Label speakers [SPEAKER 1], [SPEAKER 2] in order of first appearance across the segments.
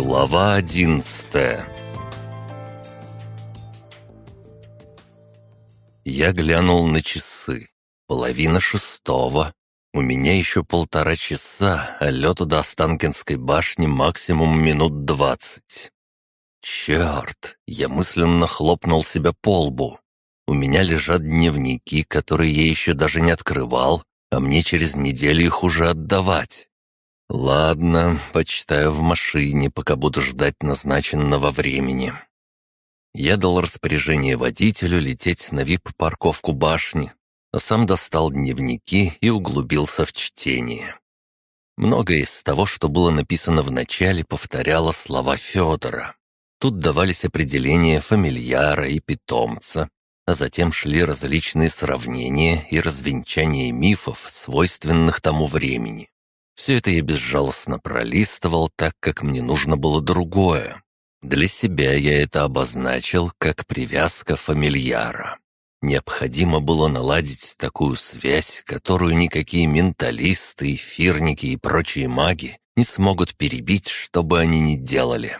[SPEAKER 1] Глава одиннадцатая Я глянул на часы. Половина шестого. У меня еще полтора часа, а лету до Останкинской башни максимум минут двадцать. Черт! Я мысленно хлопнул себя по лбу. У меня лежат дневники, которые я еще даже не открывал, а мне через неделю их уже отдавать. Ладно, почитаю в машине, пока буду ждать назначенного времени. Я дал распоряжение водителю лететь на вип-парковку башни, а сам достал дневники и углубился в чтение. Многое из того, что было написано в начале, повторяло слова Федора. Тут давались определения фамильяра и питомца, а затем шли различные сравнения и развенчания мифов, свойственных тому времени. Все это я безжалостно пролистывал, так как мне нужно было другое. Для себя я это обозначил как привязка фамильяра. Необходимо было наладить такую связь, которую никакие менталисты, эфирники и прочие маги не смогут перебить, что бы они ни делали.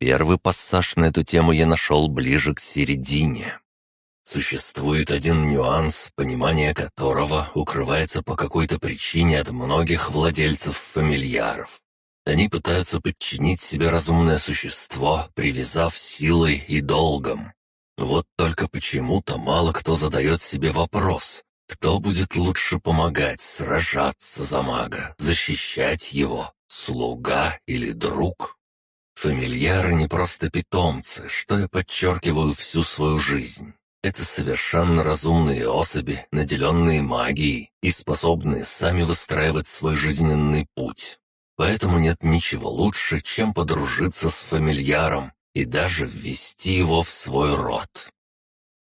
[SPEAKER 1] Первый пассаж на эту тему я нашел ближе к середине. Существует один нюанс, понимание которого укрывается по какой-то причине от многих владельцев фамильяров. Они пытаются подчинить себе разумное существо, привязав силой и долгом. Вот только почему-то мало кто задает себе вопрос, кто будет лучше помогать сражаться за мага, защищать его, слуга или друг? Фамильяры не просто питомцы, что я подчеркиваю всю свою жизнь. Это совершенно разумные особи, наделенные магией и способные сами выстраивать свой жизненный путь. Поэтому нет ничего лучше, чем подружиться с фамильяром и даже ввести его в свой род.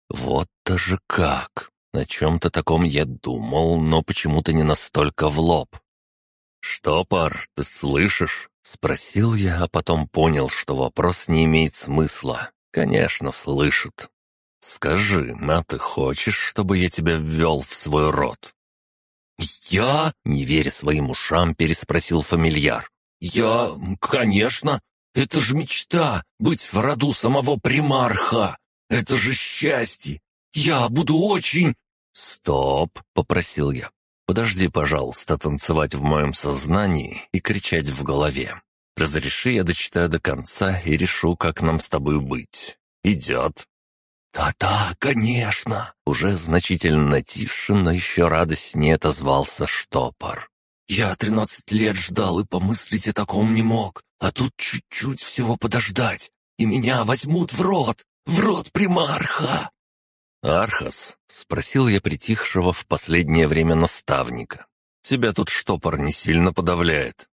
[SPEAKER 1] Вот даже как! О чем-то таком я думал, но почему-то не настолько в лоб. «Что, пар, ты слышишь?» — спросил я, а потом понял, что вопрос не имеет смысла. «Конечно, слышит. «Скажи, а ты хочешь, чтобы я тебя ввел в свой род?»
[SPEAKER 2] «Я?»
[SPEAKER 1] — не веря своим ушам, переспросил фамильяр.
[SPEAKER 2] «Я... конечно. Это же мечта — быть в роду самого примарха. Это же счастье. Я буду очень...»
[SPEAKER 1] «Стоп!» — попросил я. «Подожди, пожалуйста, танцевать в моем сознании и кричать в голове. Разреши, я дочитаю до конца и решу, как нам с тобой быть. Идет».
[SPEAKER 2] «Да-да, конечно!»
[SPEAKER 1] Уже значительно тише, но еще радостнее отозвался штопор.
[SPEAKER 2] «Я тринадцать лет ждал и помыслить о таком не мог, а тут чуть-чуть всего подождать, и меня возьмут в рот, в рот примарха!»
[SPEAKER 1] «Архас?» — спросил я притихшего в последнее время наставника. «Тебя тут штопор не сильно подавляет?»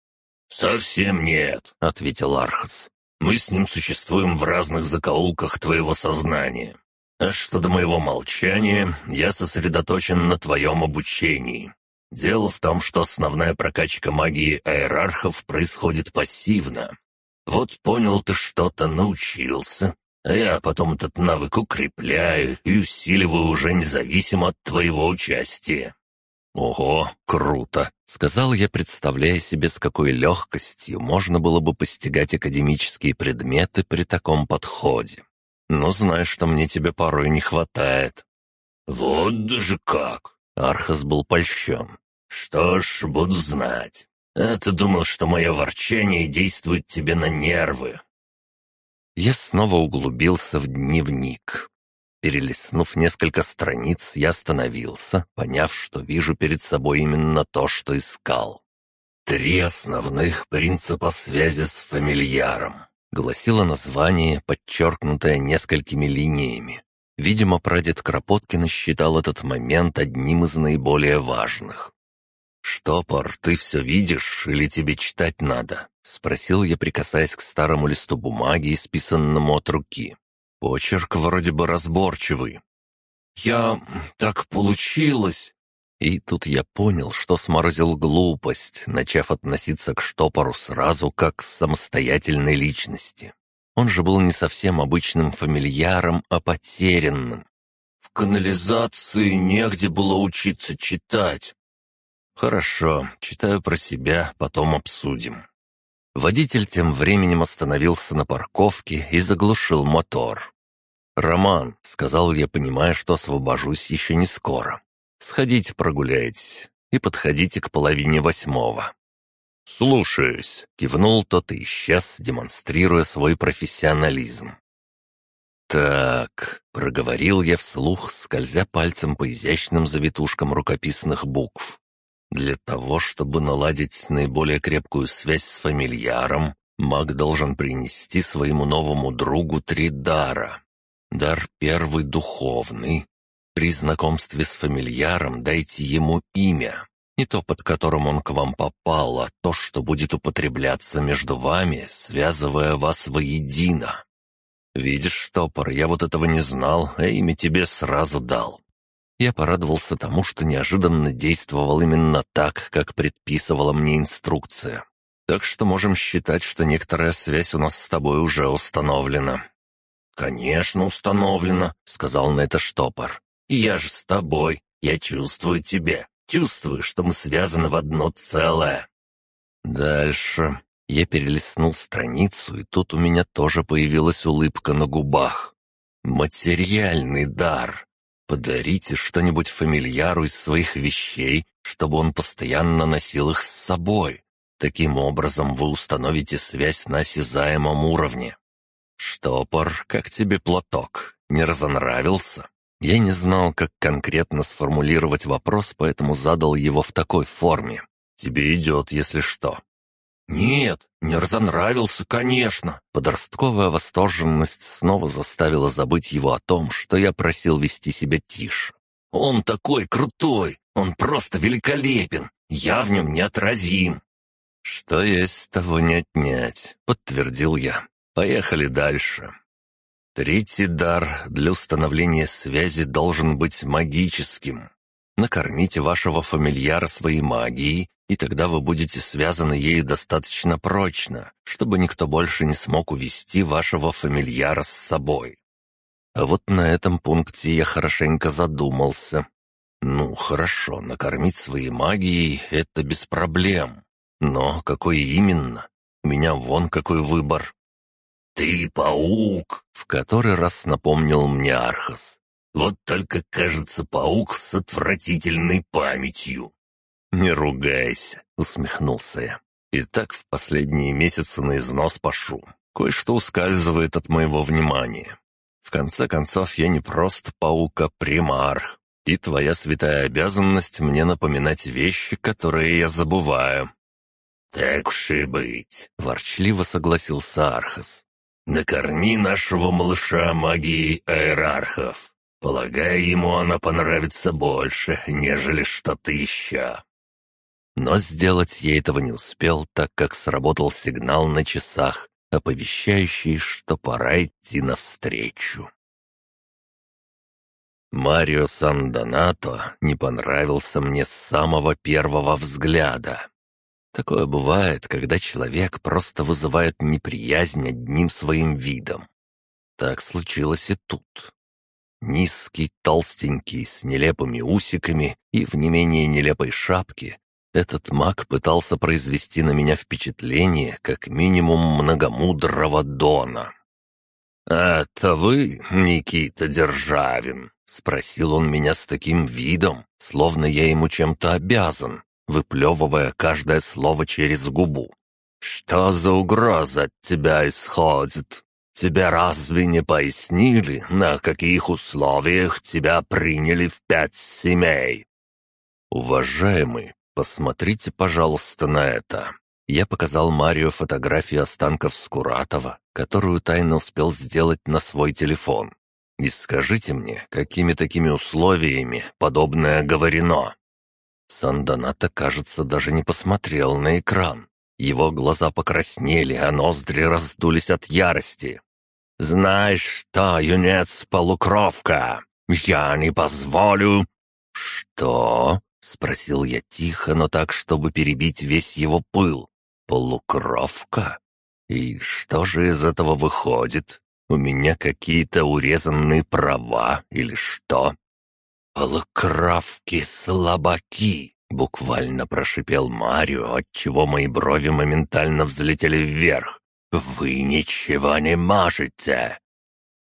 [SPEAKER 3] «Совсем нет», — ответил Архас. «Мы с ним существуем в разных закоулках твоего сознания. А что до моего молчания, я сосредоточен на твоем обучении. Дело в том, что основная прокачка магии аэрархов происходит пассивно. Вот понял ты что-то, научился, а я потом этот навык укрепляю и усиливаю уже независимо от твоего участия.
[SPEAKER 1] «Ого, круто!» — сказал я, представляя себе, с какой легкостью можно было бы постигать академические предметы при таком подходе но знай, что мне тебе порой не хватает».
[SPEAKER 3] «Вот даже как!»
[SPEAKER 1] — Архас был польщен.
[SPEAKER 3] «Что ж, буду знать. А ты думал, что мое ворчание действует тебе на нервы?»
[SPEAKER 1] Я снова углубился в дневник. Перелистнув несколько страниц, я остановился, поняв, что вижу перед собой именно то, что искал.
[SPEAKER 3] Три основных принципа связи с фамильяром
[SPEAKER 1] гласило название, подчеркнутое несколькими линиями. Видимо, прадед Кропоткин считал этот момент одним из наиболее важных. «Штопор, ты все видишь или тебе читать надо?» — спросил я, прикасаясь к старому листу бумаги, исписанному от руки. Почерк вроде бы разборчивый.
[SPEAKER 2] «Я... так получилось!»
[SPEAKER 1] И тут я понял, что сморозил глупость, начав относиться к штопору сразу как к самостоятельной личности. Он же был не совсем обычным фамильяром, а потерянным.
[SPEAKER 2] В канализации негде было учиться читать.
[SPEAKER 1] Хорошо, читаю про себя, потом обсудим. Водитель тем временем остановился на парковке и заглушил мотор. «Роман», — сказал я, понимая, что освобожусь еще не скоро. «Сходите прогуляйтесь и подходите к половине восьмого». «Слушаюсь», — кивнул тот и исчез, демонстрируя свой профессионализм. «Так», — проговорил я вслух, скользя пальцем по изящным завитушкам рукописных букв. «Для того, чтобы наладить наиболее крепкую связь с фамильяром, маг должен принести своему новому другу три дара. Дар первый — духовный. При знакомстве с фамильяром дайте ему имя, не то, под которым он к вам попал, а то, что будет употребляться между вами, связывая вас воедино. Видишь, штопор, я вот этого не знал, а имя тебе сразу дал. Я порадовался тому, что неожиданно действовал именно так, как предписывала мне инструкция. Так что можем считать, что некоторая связь у нас с тобой уже установлена».
[SPEAKER 2] «Конечно, установлена», — сказал на это штопор. «Я же с тобой, я чувствую тебя. Чувствую, что мы связаны в одно целое».
[SPEAKER 1] Дальше. Я перелистнул страницу, и тут у меня тоже появилась улыбка на губах. Материальный дар. Подарите что-нибудь фамильяру из своих вещей, чтобы он постоянно носил их с собой. Таким образом вы установите связь на осязаемом уровне. Штопор, как тебе платок? Не разонравился? Я не знал, как конкретно сформулировать вопрос, поэтому задал его в такой форме. «Тебе идет, если что».
[SPEAKER 2] «Нет, не разонравился, конечно».
[SPEAKER 1] Подростковая восторженность снова заставила забыть его о том, что я просил вести себя тише.
[SPEAKER 2] «Он такой крутой, он просто великолепен, я в нем неотразим».
[SPEAKER 1] «Что есть, того не отнять», — подтвердил я. «Поехали дальше». Третий дар для установления связи должен быть магическим. Накормите вашего фамильяра своей магией, и тогда вы будете связаны ею достаточно прочно, чтобы никто больше не смог увести вашего фамильяра с собой. А вот на этом пункте я хорошенько задумался. Ну, хорошо, накормить своей магией — это без проблем. Но какой именно? У меня вон какой выбор.
[SPEAKER 2] «Ты паук!»
[SPEAKER 1] — в который раз напомнил мне Архас.
[SPEAKER 2] «Вот только, кажется, паук с отвратительной памятью».
[SPEAKER 1] «Не ругайся», — усмехнулся я. «И так в последние месяцы на износ пошу. Кое-что ускальзывает от моего внимания. В конце концов, я не просто паук, а примарх. И твоя святая обязанность мне напоминать вещи, которые я забываю».
[SPEAKER 2] «Так уж и быть», —
[SPEAKER 1] ворчливо согласился Архас.
[SPEAKER 2] Накорми нашего малыша магией аэрархов. Полагаю, ему она понравится больше, нежели что-то еще».
[SPEAKER 1] Но сделать я этого не успел, так как сработал сигнал на часах, оповещающий, что пора идти навстречу. Марио Сан-Донато не понравился мне с самого первого взгляда. Такое бывает, когда человек просто вызывает неприязнь одним своим видом. Так случилось и тут. Низкий, толстенький, с нелепыми усиками и в не менее нелепой шапке, этот маг пытался произвести на меня впечатление как минимум многомудрого Дона.
[SPEAKER 2] «Это вы, Никита Державин?» — спросил он меня с таким видом, словно я ему чем-то обязан выплевывая каждое слово через губу. «Что за угроза от тебя исходит? Тебе разве не пояснили, на каких условиях тебя приняли в пять семей?»
[SPEAKER 1] «Уважаемый, посмотрите, пожалуйста, на это». Я показал Марио фотографию останков Скуратова, которую тайно успел сделать на свой телефон. И скажите мне, какими такими условиями подобное говорено?» Сандоната, кажется, даже не посмотрел на экран. Его глаза покраснели, а ноздри раздулись от ярости.
[SPEAKER 2] «Знаешь что, юнец-полукровка, я не позволю...»
[SPEAKER 1] «Что?» — спросил я тихо, но так, чтобы перебить весь его пыл. «Полукровка? И что же из этого выходит? У меня какие-то урезанные права или что?»
[SPEAKER 2] «Полукровки слабаки!»
[SPEAKER 1] — Буквально прошипел Марио, отчего мои брови моментально взлетели вверх. «Вы ничего не можете!»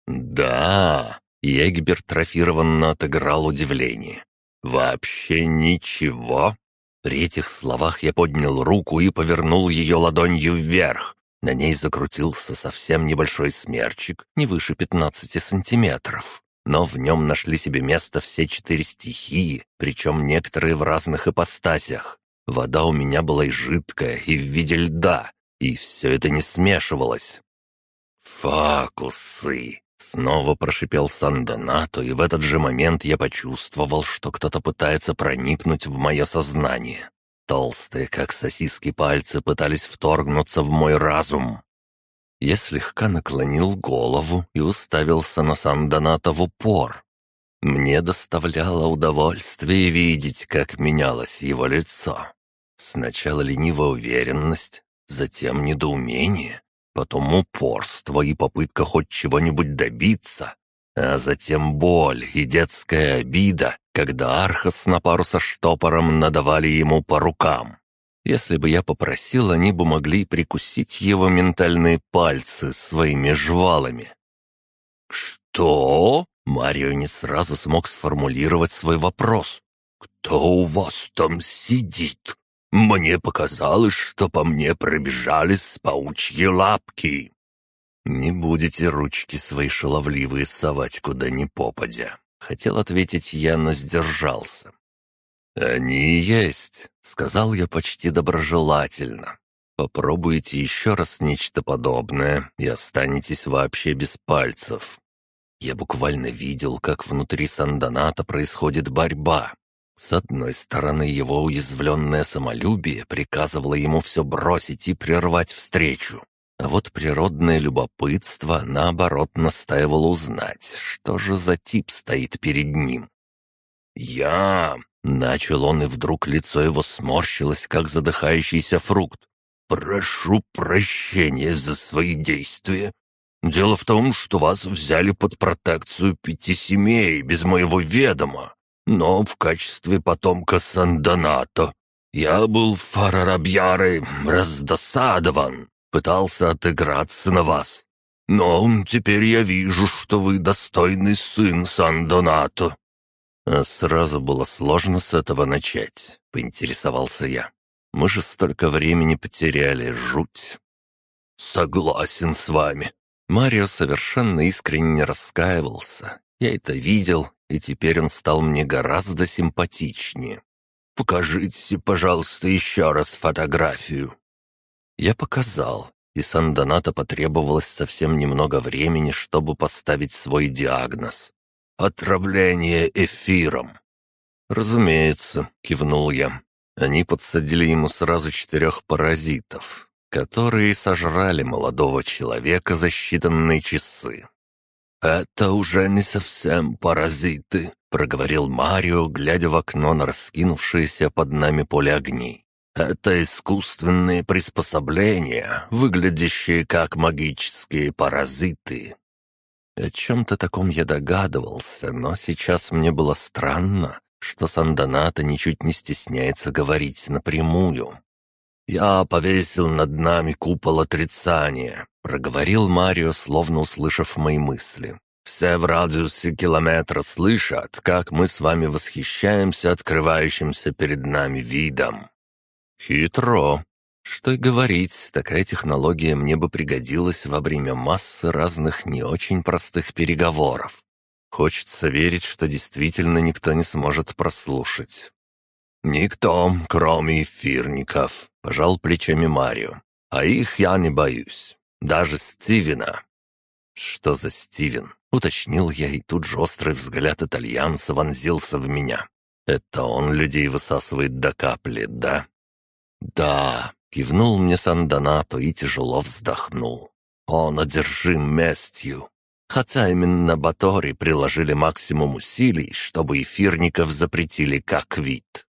[SPEAKER 1] «Да!» — я гипертрофированно отыграл удивление. «Вообще ничего?» При этих словах я поднял руку и повернул ее ладонью вверх. На ней закрутился совсем небольшой смерчик, не выше 15 сантиметров. Но в нем нашли себе место все четыре стихии, причем некоторые в разных ипостасях. Вода у меня была и жидкая, и в виде льда, и все это не смешивалось. «Факусы!» — снова прошипел Сан-Донато, и в этот же момент я почувствовал, что кто-то пытается проникнуть в мое сознание. Толстые, как сосиски, пальцы пытались вторгнуться в мой разум. Я слегка наклонил голову и уставился на Сан-Доната в упор. Мне доставляло удовольствие видеть, как менялось его лицо. Сначала ленивая уверенность, затем недоумение, потом упорство и попытка хоть чего-нибудь добиться, а затем боль и детская обида, когда Архас на пару со штопором надавали ему по рукам. Если бы я попросил, они бы могли прикусить его ментальные пальцы своими жвалами. «Что?» Марио не сразу смог сформулировать свой вопрос. «Кто у вас там сидит? Мне показалось, что по мне пробежались паучьи лапки». «Не будете ручки свои шаловливые совать куда ни попадя», — хотел ответить я, но сдержался. «Они есть», — сказал я почти доброжелательно. «Попробуйте еще раз нечто подобное и останетесь вообще без пальцев». Я буквально видел, как внутри Сандоната происходит борьба. С одной стороны, его уязвленное самолюбие приказывало ему все бросить и прервать встречу. А вот природное любопытство, наоборот, настаивало узнать, что же за тип стоит перед ним. «Я Начал он, и вдруг лицо его сморщилось, как задыхающийся фрукт. «Прошу прощения за свои действия. Дело в том, что вас взяли под протекцию пяти семей без моего ведома, но в качестве потомка Сан-Донато. Я был фарарабьярой раздосадован, пытался отыграться на вас. Но теперь я вижу, что вы достойный сын Сан-Донато. А сразу было сложно с этого начать, поинтересовался я. Мы же столько времени потеряли, жуть. Согласен с вами. Марио совершенно искренне раскаивался. Я это видел, и теперь он стал мне гораздо симпатичнее. «Покажите, пожалуйста, еще раз фотографию». Я показал, и Сан-Донато потребовалось совсем немного времени, чтобы поставить свой диагноз. «Отравление эфиром». «Разумеется», — кивнул я. Они подсадили ему сразу четырех паразитов, которые сожрали молодого человека за считанные часы. «Это уже не совсем паразиты», — проговорил Марио, глядя в окно на раскинувшееся под нами поле огней. «Это искусственные приспособления, выглядящие как магические паразиты, о чем-то таком я догадывался, но сейчас мне было странно, что Сандоната ничуть не стесняется говорить напрямую. «Я повесил над нами купол отрицания», — проговорил Марио, словно услышав мои мысли. «Все в радиусе километра слышат, как мы с вами восхищаемся открывающимся перед нами видом». «Хитро», что и говорить, такая технология мне бы пригодилась во время массы разных не очень простых переговоров. Хочется верить, что действительно никто не сможет прослушать. «Никто, кроме эфирников», — пожал плечами Марио. «А их я не боюсь. Даже Стивена». «Что за Стивен?» — уточнил я, и тут же острый взгляд итальянца вонзился в меня. «Это он людей высасывает до капли, да?» «Да», Кивнул мне Сан-Донато и тяжело вздохнул. Он одержим местью. Хотя именно Батори приложили максимум усилий, чтобы эфирников запретили как вид.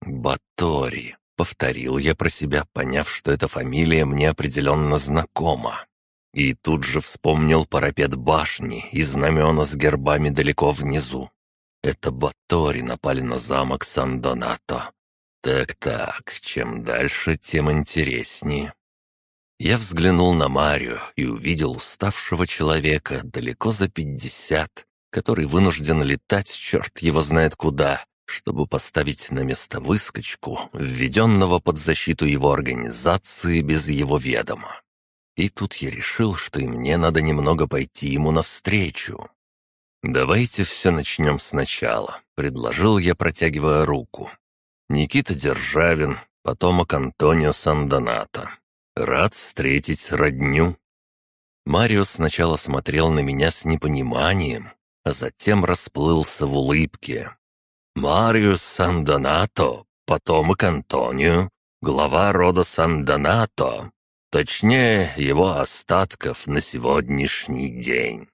[SPEAKER 1] «Батори», — повторил я про себя, поняв, что эта фамилия мне определенно знакома. И тут же вспомнил парапет башни и знамена с гербами далеко внизу. Это Батори напали на замок Сан-Донато. Так-так, чем дальше, тем интереснее. Я взглянул на Марио и увидел уставшего человека далеко за пятьдесят, который вынужден летать черт его знает куда, чтобы поставить на место выскочку, введенного под защиту его организации без его ведома. И тут я решил, что и мне надо немного пойти ему навстречу. «Давайте все начнем сначала», — предложил я, протягивая руку. «Никита Державин, потомок Антонио Сандоната. Рад встретить родню». Марио сначала смотрел на меня с непониманием, а затем расплылся в улыбке. Мариус Сандонато, потомок Антонио, глава рода Сандонато, точнее, его остатков на сегодняшний день.